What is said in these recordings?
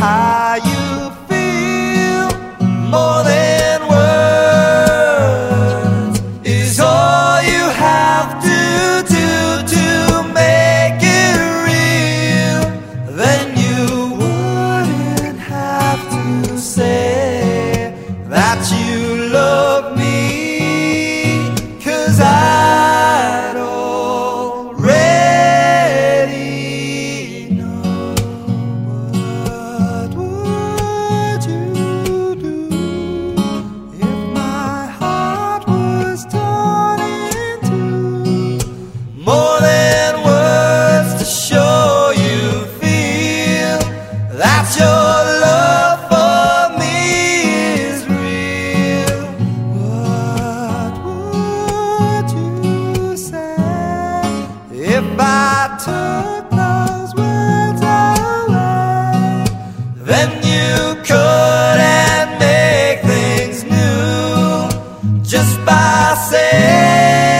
I Then you could make things new just by saying.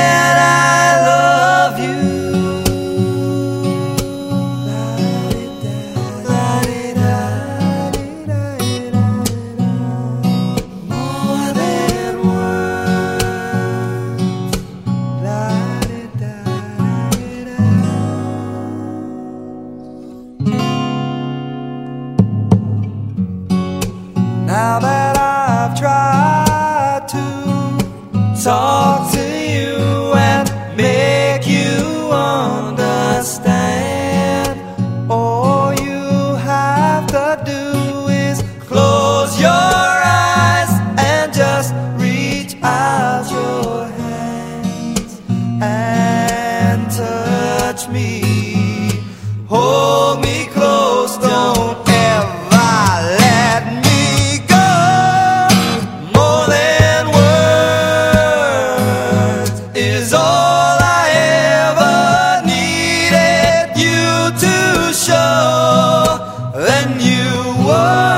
saw you were.